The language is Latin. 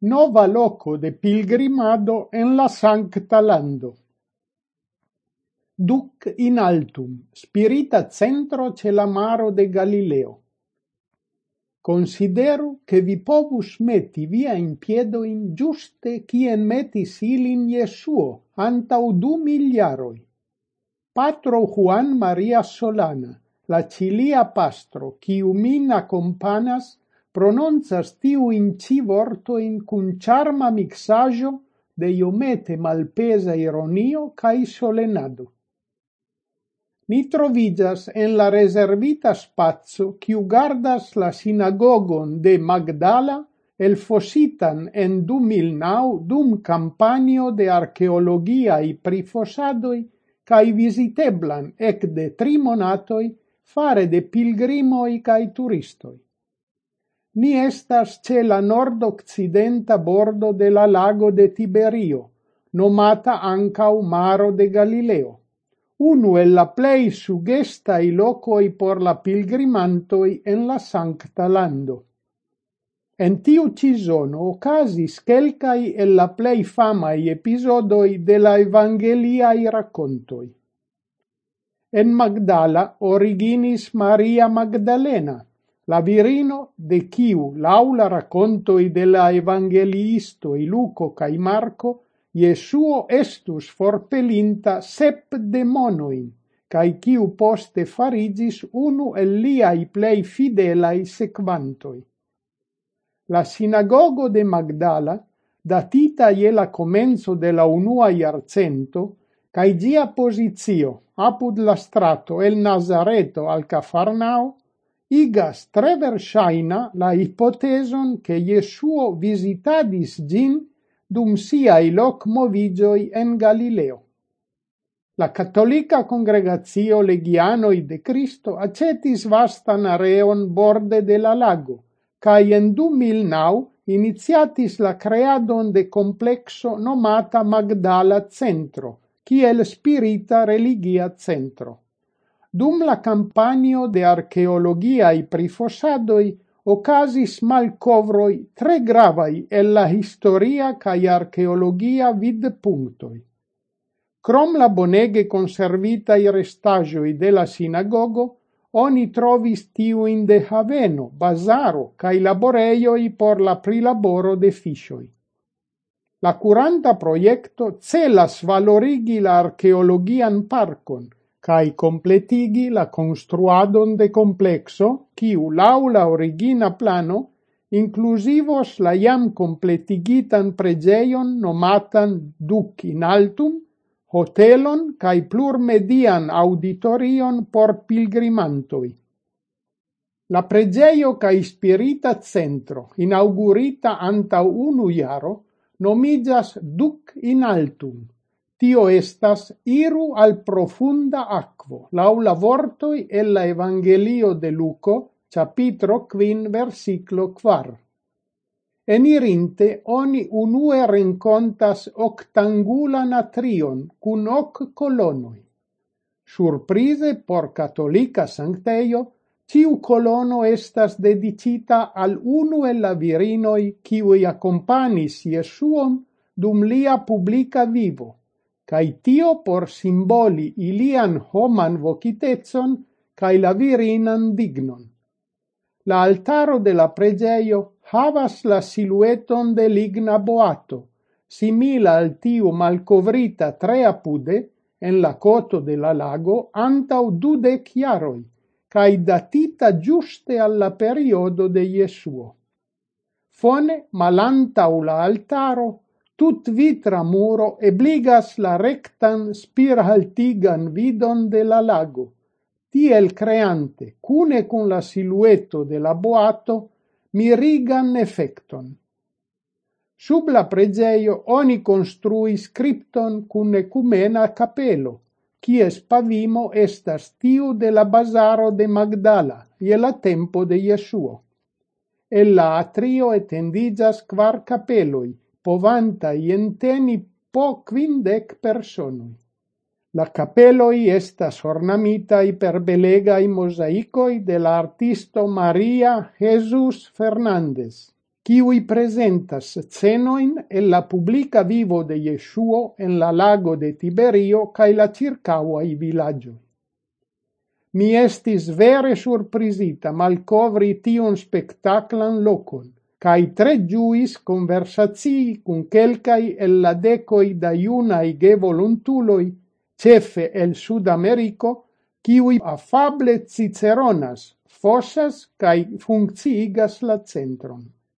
nova loco de pilgrimado en la sancta lando. Duc in altum, spirita centro ce la maro de Galileo. Consideru che vi povus meti via in piedo in giuste cien metis ilin Jesuo antau du miliaroi. Patro Juan Maria Solana, la cilia pastro, ciu umina companas prononcas tiuin ci vortoin cun charma mixajo de iomete malpesa ironio cae solenado. Ni trovigas en la reservita spazio quiu gardas la sinagogon de Magdala el fositan en du milnau dum campanio de archeologia i prifosadoi cae visiteblan ec de tri monatoi fare de pilgrimoi cae turistoi. Ni estas ce la nord-occidenta bordo de la lago de Tiberio, nomata ancau Maro de Galileo. Unu el la plei sugestai locoi por la pilgrimantoi en la Sancta Lando. En tiu ci zono ocasis quelcai el la plei famai episodoi de la evangeliai raccontoi. En Magdala originis Maria Magdalena, La virino, de quiu laula racconto de la evangeliistoi Luco cae Marco, Jesuo estus forpelinta sep demonoin, cae kiu poste farigis unu el liai plei fidelai sequantoi. La sinagogo de Magdala, datita je la comenzo de la unua iarcento, cae gia posizio apud la strato el Nazareto al Cafarnao, igas tre versaina la hipoteson che Jesuo visitadis gin dum siai loc movigioi en Galileo. La cattolica congregazio legianoi de Cristo acetis vastan areon borde de la lago, cae en 2009 iniziatis la creadon de complexo nomata Magdala Centro, kiel spirita religia centro. Dum la campanio de archeologiai prifosadoi ocasis malcovroi tre gravai el la historia cae archeologia vid punctoi. Crom la bonege conservitai restagioi de la sinagogo, oni trovis tiuin de haveno, bazaro, cae laboreioi por la prilaboro de fisioi. La curanta proiecto celas valorigi la archeologian parcon, cae completigi la construadon de complexo, quiu laula origina plano inclusivos la iam completigitan pregeion nomatan Duc in Altum, hotelon kaj plurmedian auditorion por pilgrimantoi. La pregeio kaj spirita centro, inaugurita anta unu iaro, nomigas Duc in Altum, Tio estas iru al profunda aquo, lau la vortoi el la Evangelio de Luco, capitro quin versiclo quar. Enirinte, oni unue rencontas octangulan atrion cun hoc colonoi. Surprise por catolica sancteio, ciu colono estas dedicita al unu el la virinoi ciui accompanis Iesuon dum lia publica vivo cae tio por simboli ilian homan vocitezon cae la virinan dignon. La altaro de la pregeio havas la silueton de ligna boato, simila al tiu malcovrita tre apude en la coto de la lago antau dude chiaroi, cae datita giuste alla periodo de Jesuo. Fone, malantau la altaro, tut vitra muro ebligas la rectan spirhaltigan vidon de la lago, tiel creante, cune con la silueto de la boato, mirigan effecton. Sub la pregeio oni construi scripton cun ecumena capelo, quies pavimo estas tiu de la bazaro de Magdala, ie la tempo de Jesuo. E la atrio etendigas quar capeloi, povanta ienteni po quindec personoi. La capeloi estas ornamitai per belegai mosaicoi de l'artisto Maria Jesus Fernandez, kiui presentas scenoin e la publica vivo de Jeshuo en la lago de Tiberio cae la circaua i villaggio. Mi estis vere surprisita malcovri tion spectaclan locon, cae tre giuis conversazii cun quelcai el la decoi da iunai ge voluntuloi, cefe el Sud Americo, kiui afable ciceronas, fosas cae funcciigas la centron.